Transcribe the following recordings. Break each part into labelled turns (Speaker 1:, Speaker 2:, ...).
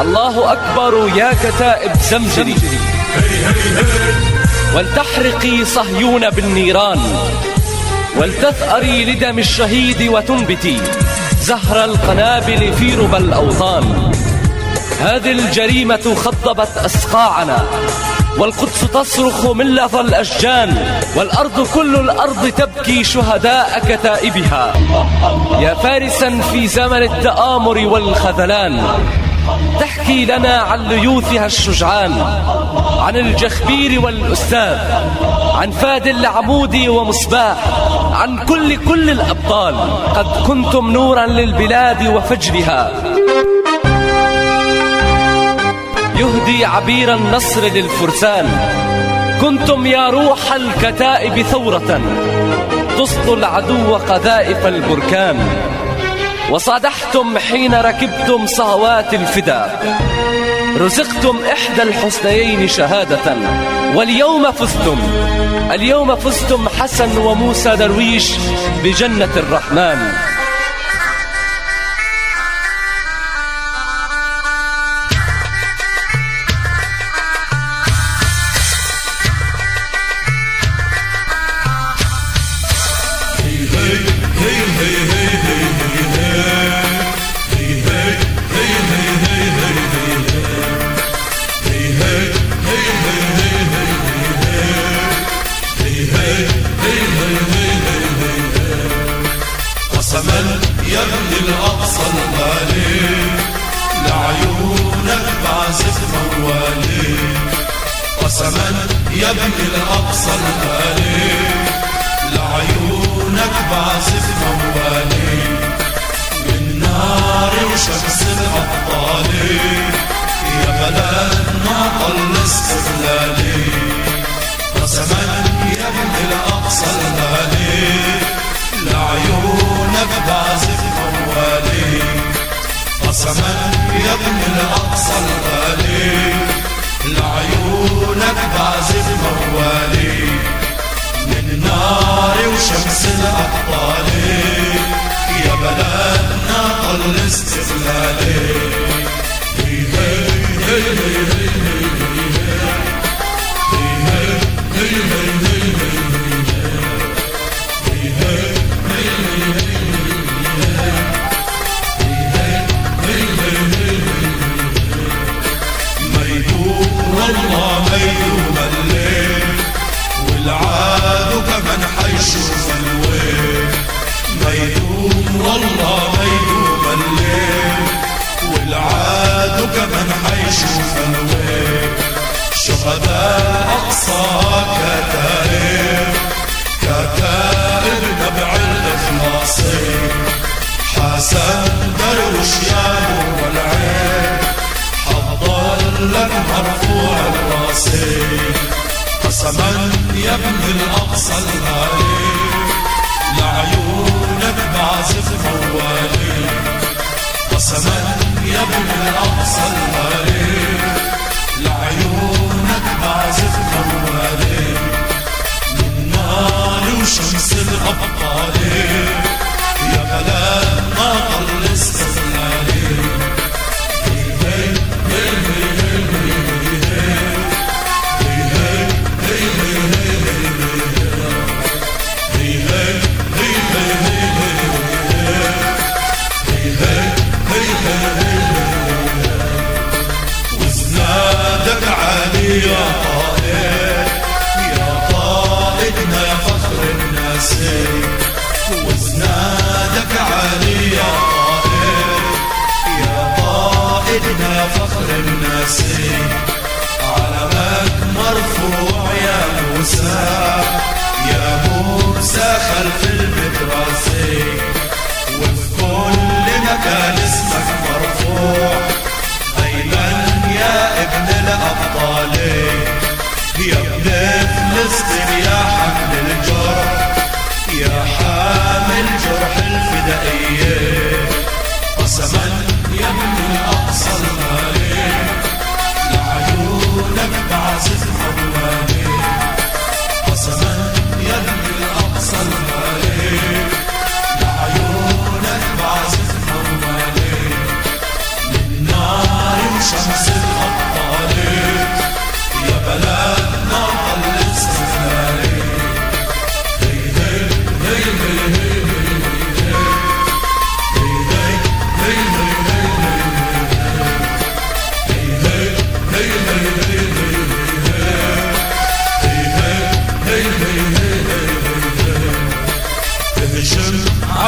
Speaker 1: الله أكبر يا كتائب زمجري. ولتحرقي صهيون بالنيران ولتثأري لدم الشهيد وتنبتي زهر القنابل في ربى الأوطان. هذه الجريمة خضبت أسقاعنا والقدس تصرخ من لظى الأشجان والأرض كل الأرض تبكي شهداء كتائبها. يا فارسا في زمن التآمر والخذلان تحكي لنا عن ليوثها الشجعان عن الجخبير والأستاذ عن فاد العمودي ومصباح عن كل كل الأبطال قد كنتم نورا للبلاد وفجرها. يهدي عبير النصر للفرسان كنتم يا روح الكتائب ثورة تسطو العدو قذائف البركان. وصادحتم حين ركبتم صهوات الفدا رزقتم إحدى الحسنيين شهادة. واليوم فزتم. اليوم فزتم حسن وموسى درويش بجنة الرحمن.
Speaker 2: لعيونك بعزف موالي قسما يا ابن الأقصى الغالي لعيونك بعزف موالي من نار وشمس الأبطال يا بلدنا طل استقلالي قسما يا ابن الأقصى الغالي لعيونك بعزف موالي قسما يا ابن الأقصى الغالي لعيونك بعزف موالي من نار وشمس الأبطال يا بلدنا طل استقلالي الراسي قسما يا ابن الأقصى الغالي لعيونك بعزف موالي قسما يا ابن الأقصى الغالي لعيونك وزنادك عالي يا طائر يا طائرنا يا فخر الناس علمك مرفوع يا موسى يا موسى خلف المدرسة وفي كل مكان اسمك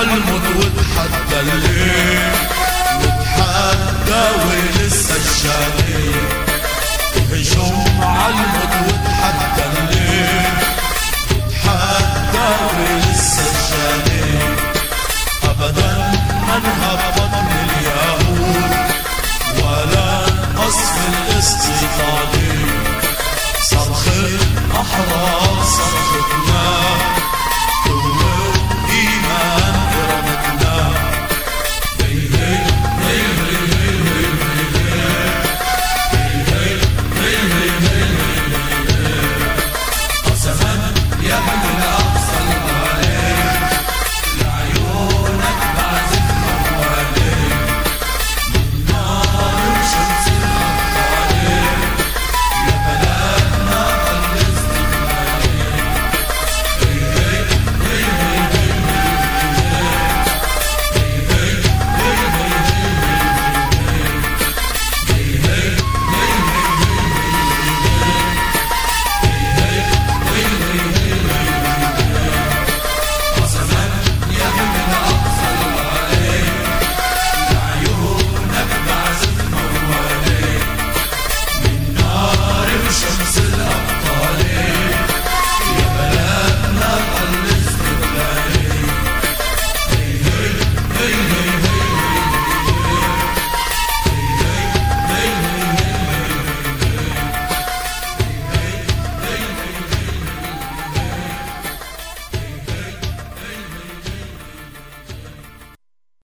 Speaker 2: الموت وتحدى الليل وتحدى ولسه الشعبية هجوم عالموت واتحدى